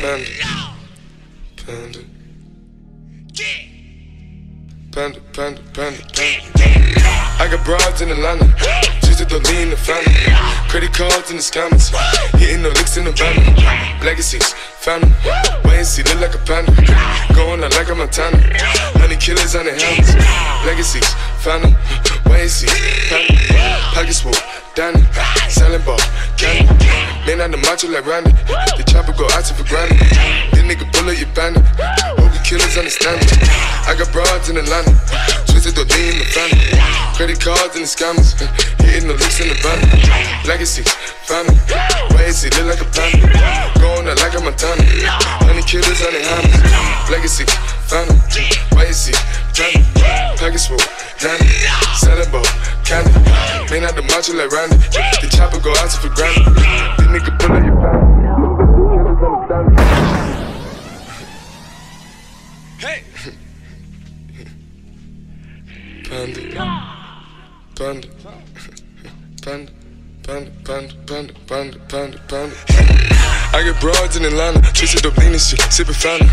Panda. Panda. Panda, panda, panda, panda. I got broads in the Atlanta. Just the lean the family. Credit cards in the scammers. Hitting the licks in the van. Legacies, family. Wait and see, look like a panda. Going out like a Montana. Honey killers on the helmets. Legacies, family. Wait and see, panda. Pockets full, Danny. Selling ball, candy. Been on the macho like Randy. The chopper go out for granted. This nigga bullet, you bandit. Hope oh, you killers understand me. I got broads in Atlanta. Twisted the lean in the family. Credit cards and the scammers. Hitting the looks in the van. Legacy, family. Why is it look like a panda? Going out like a Montana. Honey killers, honey hammers. Legacy, family. Why is it family? Package full, Danny. Selling boat, candy. May not the macho like Randy. The chopper go out for granted nigga pull up your Panda. Panda. Panda. Panda, panda, panda, panda, panda, panda. I get broads in Atlanta, twisted up lean and shit, sippin' fountain.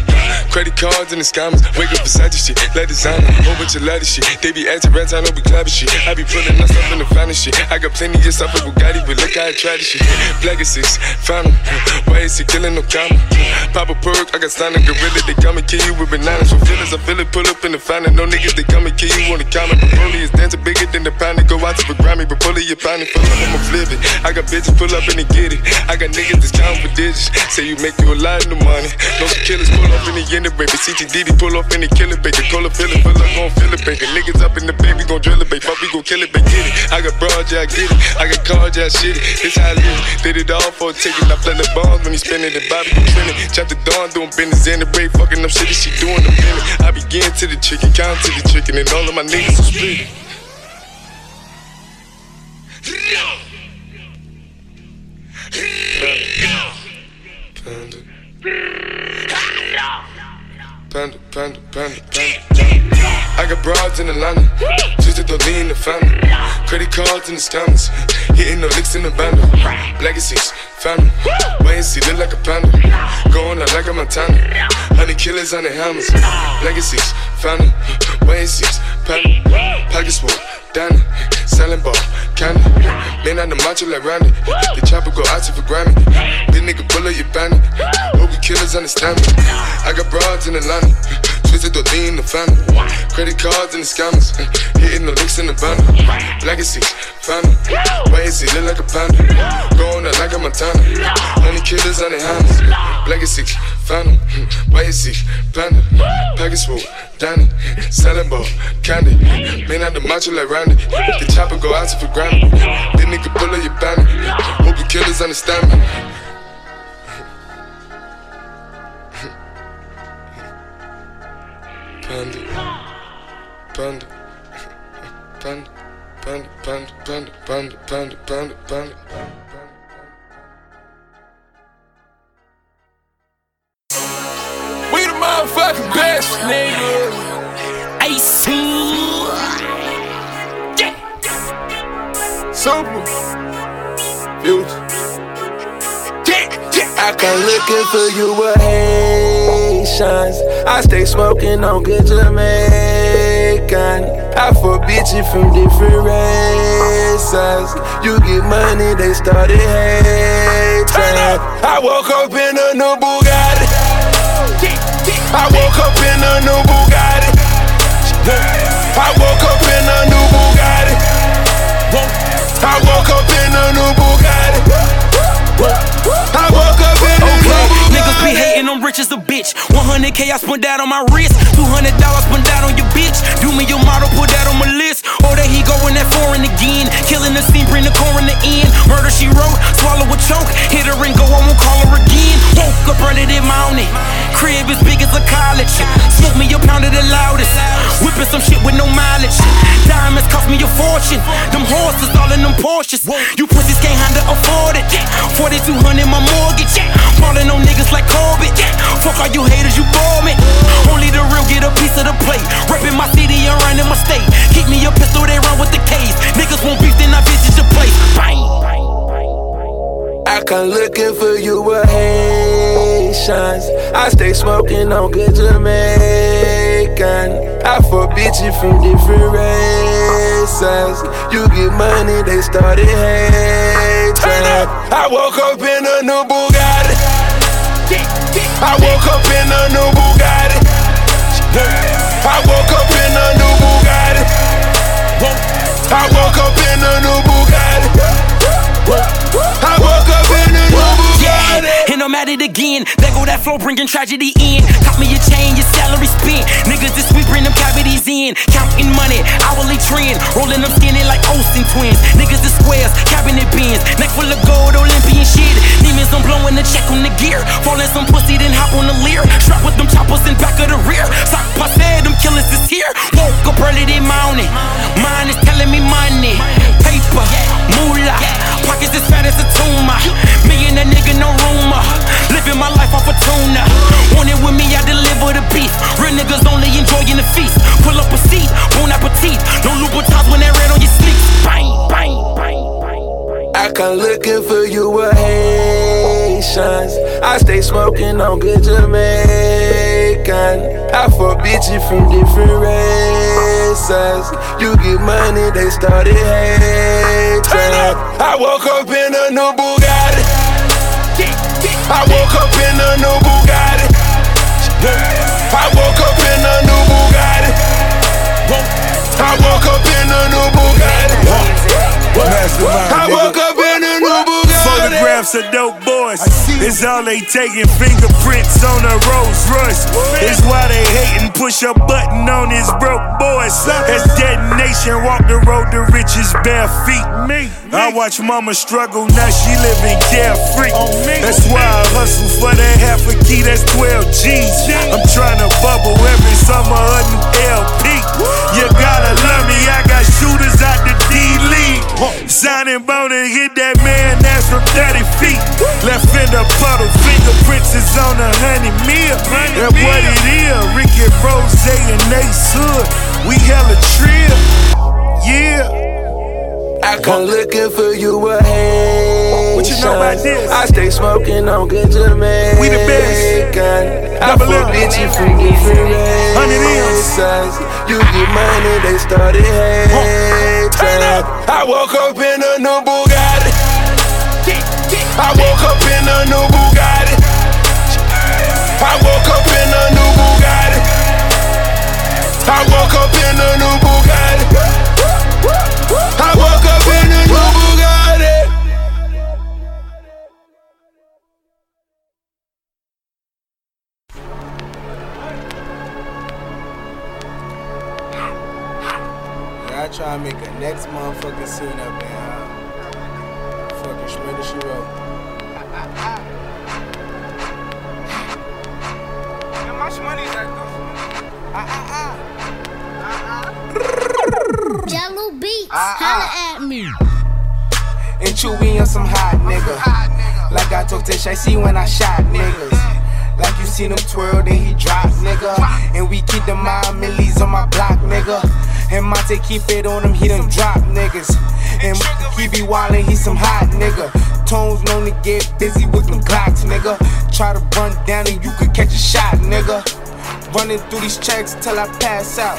Wake up beside your shit, let designer. Whole bunch of ladder shit. They be acting rats, I know we clapping shit. I be pulling myself in the finest shit. I got plenty of stuff with Bugatti, but look how I try this shit. Black is six, found Why is he killing no comma? Pop a perk, I got a gorilla. They come and kill you with bananas. For feelings, I feel it, pull up in the finest. No niggas, they come and kill you on the comment. But Broly is dancing bigger than the pound. Go out to the Grammy, but pull it, you pound it. Full up, I'ma flip it. I got bitches pull up and they get it. I got niggas that's counting for digits. Say you make you a lot of money. No killers pull up in the end of baby. CTDD pull off in the killer baby. Call a feeling, feel like gon' feel it, baby. Niggas up in the baby, gon' drill it, baby. Fuck, we gon' kill it, baby. Get it. I got broad, yeah, I get it. I got cards, yeah, shit it. This how I live. Did it all for a ticket. I play the bombs when he spinning the Bobby, you trending. Chop the dawn, doing business in the break. Fucking up shit, she doing the minute. I begin to the chicken, count to the chicken, and all of my niggas are split. Panda. Panda. Panda, panda, panda, panda. I got broads in Atlanta, twisted the lean the family. Credit cards in the scammers, hitting the licks in the band. Legacies, family, wait and see, look like a panda. Going out like a Montana, honey killers on the hammers. Legacies, family, wait and see, panda. Pockets Danny, selling ball, candy. Man on the macho like Randy, the chopper go out for Grammy. This nigga pull up your bandit, hope you killers understand me. I got broads in Atlanta. Twisted the lean in the family. Credit cards and the scammers. Hitting the licks in the bundle. Legacy, family. Why is he look like a panda? Going out like a Montana. Honey killers on the hands. Legacy, family. Why is he panda? Package full, Danny. Selling ball, candy. Man out the macho like Randy. The chopper go out for granted. Then nigga pull up your bandit. Hope you killers understand me. Panda. Panda. Panda. Panda. Panda. Panda. Panda. Panda. Panda. Panda. Motherfucking best, nigga. Ace. Yeah. Super. Future. I come looking for you with Haitians. I stay smoking on good Jamaican. I fuck bitches from different races. You get money, they started hating. I woke up in a new Bugatti. I woke up in a new Bugatti. I woke up in a new Bugatti. I woke up in a new Bugatti. I woke up in a new Bugatti. Niggas be hating, I'm rich as a bitch. 100k I spent that on my wrist. 200 dollars spent that on your bitch. Some shit with no mileage. Diamonds cost me a fortune. Them horses all in them Porsches. You pussies can't handle afford it. 4200 my mortgage. Falling on niggas like Corbett. Fuck all you haters, you bore me. Only the real get a piece of the plate. Reppin' my city and running my state. Keep me a pistol, they run with the case. Niggas won't beef, then I visit your place. Bang. I come looking for you with Haitians. I stay smoking on good Jamaican. I fuck bitches from different races. You get money, they started hating. I woke up in a new Bugatti. I woke up in a new Bugatti. I woke up in a new Bugatti. I woke again. There go that flow, bringing tragedy in. Cop me a chain, your salary spent. Niggas this week bring them cavities in. Counting money, hourly trend. Rolling them skinny like Olsen twins. Niggas the squares, cabinet bins. Neck full of gold, Olympian shit. Demons, I'm blowing the check on the gear. Falling some pussy, then hop on the Lear. Strap with them choppers in back of the rear. Sock passe, them killers is here. Woke up early, they mounting. Mine is telling me money. Paper, moolah. Pockets as fat as a tumor. Me and that nigga, no rumor. Life tuna. Want it with me, I deliver the beef. Real niggas only enjoying the feast. Pull up a seat, bon appetit. No Louboutins when that red on your sleeves. Bang, bang, bang, bang. I come looking for you with Haitians. I stay smoking on good Jamaican. I fuck bitches from different races. You get money, they started hating. I woke up in a new Bugatti. I woke up in a new Bugatti. I woke up in a new Bugatti. I woke up in a new Bugatti. I woke up in a new Bugatti. Photographs of dope boys. It's all they taking fingerprints on a Rolls Push a button on his broke boys. As detonation, walk the road to riches bare feet. Me, I watch mama struggle, now she living carefree. That's why I hustle for that half a key, that's 12 G's. I'm trying to bubble every summer a new LP. You gotta love me, I got shooters out the D League. Signing bone and hit that man that's from 30 feet. Left fender puddle, fingerprints is on a honey meal. That's what it is. Ricky Rose and Ace Hood. We hella trill. Yeah. I come looking for you with Haitians. What you know about this? I stay smoking on good to Jamaican. We the best. I Double M. bitches from different Hundred M's. You get money, they started hating. I woke up in a new Bugatti. I woke up in a new Bugatti. Motherfucking scene up in uh, fucking Shmurda She Wrote. How much money is that Jahlil Beats, Ah, holla at me. And Chewy on some hot nigga. Like I told Tish, I see when I shot niggas. Like you seen him twirl, then he drop, nigga. And we keep the mind millies on my block, nigga. And Monte keep it on him, he done drop niggas. And he be wildin', he some hot nigga. Tones known to get busy with them Glocks, nigga. Try to run down and you could catch a shot, nigga. Running through these checks till I pass out.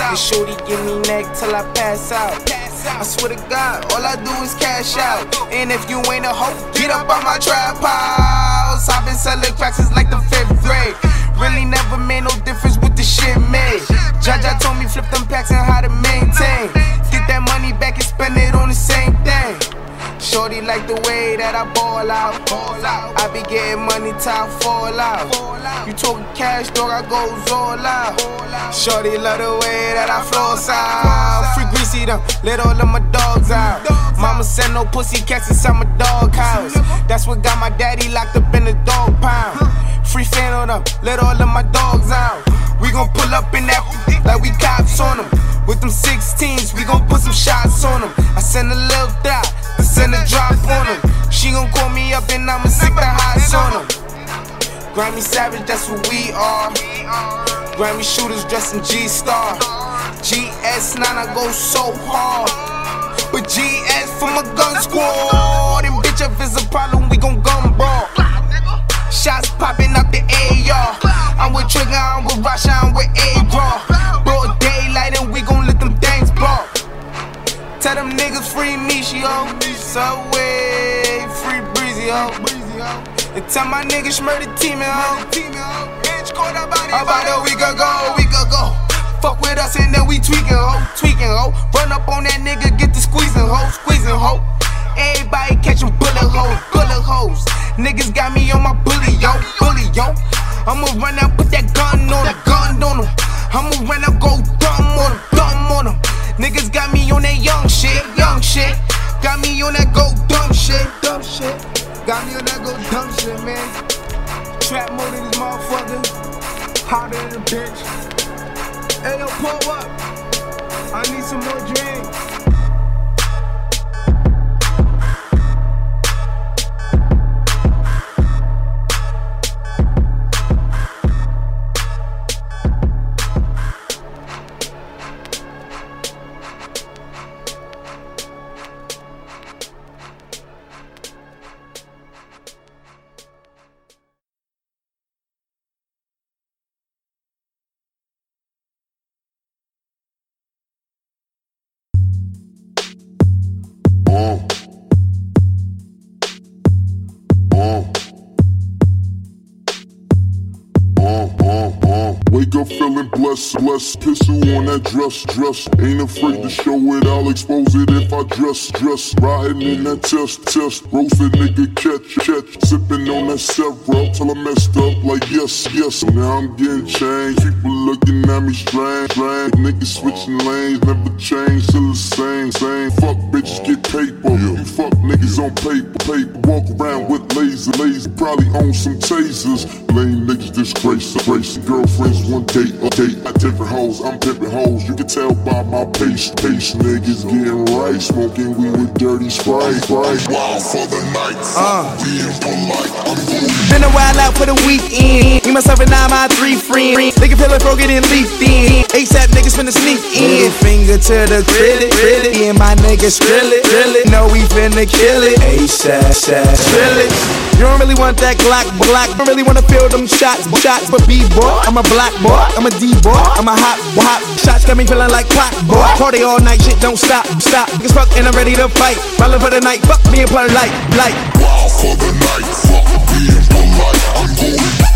And shorty give me neck till I pass out. I swear to God, all I do is cash out. And if you ain't a hoe, get up on my trap house. I've been selling cracks since like the fifth grade. Really never made no difference with the shit made. Jaja told me flip them packs and how to maintain. Get that money back and spend it on the same thing. Shorty like the way that I ball out. I be getting money I fall out. You talking cash, dog, I goes all out. Shorty love the way that I floss out. Free Greezy them, let all of my dogs out. Mama send no pussy cats inside my dog house. That's what got my daddy locked up in the dog pound. Free fan on them, let all of my dogs out. We gon' pull up in that like we cops on them. With them 16s, we gon' put some shots on them. I send a little dot, to send a drop on them. She gon' call me up and I'ma sick the highs on them. Grammy Savage, that's what we are. Grammy shooters dressed in G Star. GS9, I go so hard. But GS for my gun squad. And bitch, if it's a problem, we gon' gun brawl. Shots popping out the AR. I'm with Trigger, I'm with Rasha, I'm with A-Raw. Broad daylight and we gon' let them things ball. Tell them niggas free me, she yo. Subway, free breezy, ho. And tell my niggas murder team, ho. About a week ago, week ago. Fuck with us and then we tweaking, ho. Tweaking, ho. Run up on that nigga, get the squeezing, ho. Squeezing, ho. Everybody catching bullet holes, bullet holes. Niggas got me on my bully, yo, bully, yo. I'ma run out, put that gun on him, gun on him. I'ma run out, go dumb on him, dumb on him. Niggas got me on that young shit, young shit. Got me on that go dumb shit, dumb shit. Got me on that go dumb shit, man. Trap mode in this motherfucker. Hotter than a bitch. Hey, yo, pull up. I need some more drinks. Blessed, blessed. Pistol on that dress, dress. Ain't afraid to show it, I'll expose it if I dress, dress. Riding in that test, test. Roasted nigga catch, catch. Sipping on that several till I messed up like yes, yes. Now I'm getting changed. People looking at me strange, strange. Niggas switching lanes, never change, still the same, same. Fuck bitches get paper. You fuck niggas on paper, paper. Walk around with laser, laser. Probably own some tasers. Lame niggas disgrace, disgrace. Girlfriends one date, a date. I different hoes, I'm pimping hoes. You can tell by my pace, pace. Niggas getting right, smoking weed with dirty sprite, sprite. Wild for the night, uh. being polite. I'm going. Been a while out for the weekend. Me, myself, and I, my three friends. Nigga feel like broken and leaf thin. ASAP niggas finna sneak in. Finger to the critic, critic. Me and my niggas drill it, drill it. Know we finna kill it. ASAP, drill it. You don't really want that Glock, Glock. Don't really wanna feel them shots, shots. But B-boy, I'm a black boy, I'm a D-boy, I'm a hot, hot. Shots got me feeling like clock, boy. Party all night, shit don't stop, stop. Niggas fuck and I'm ready to fight. Ballin' for the night, fuck me and play light, light. Wild for the night, fuck being polite. I'm going.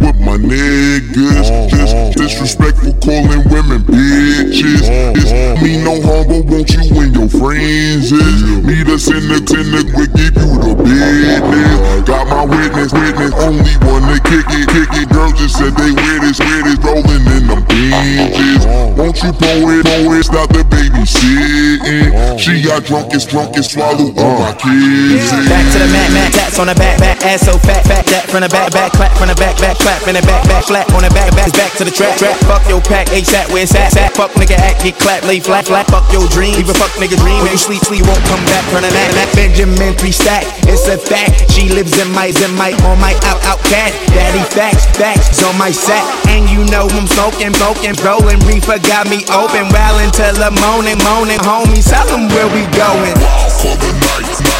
niggas. Uh-huh. Just disrespectful calling women bitches. Uh-huh. It's me no harm, but won't you and your friends is? Meet us in the in the we give you the business. Got my witness, witness, only one to kick it, kick it. Girl just said they weird as weird as rolling in them binges. Uh-huh. Won't you pull it, pull it, stop the baby babysitting. She got drunk as drunk as swallow all my kids. Back to the mat, mat, tats on the back, back, ass so fat, fat, that from the back, back, clap from the back, back, clap from the back, back, flat on the back, back, back to the track, track. Fuck your pack, ASAP, where it's at, at. Fuck nigga act, get clap, lay flat, flat. Fuck your dream, leave a fuck nigga dream. When you sleep, sleep, won't come back from the mat, that Benjamin three stack. It's a fact. She lives in my, in my, on my out, out cat. Daddy facts, facts on my sack. And you know I'm smoking, smoking, rolling. Reefer got me open, wildin' till the morning, moaning. Homies, tell them where we going. Wild for the night.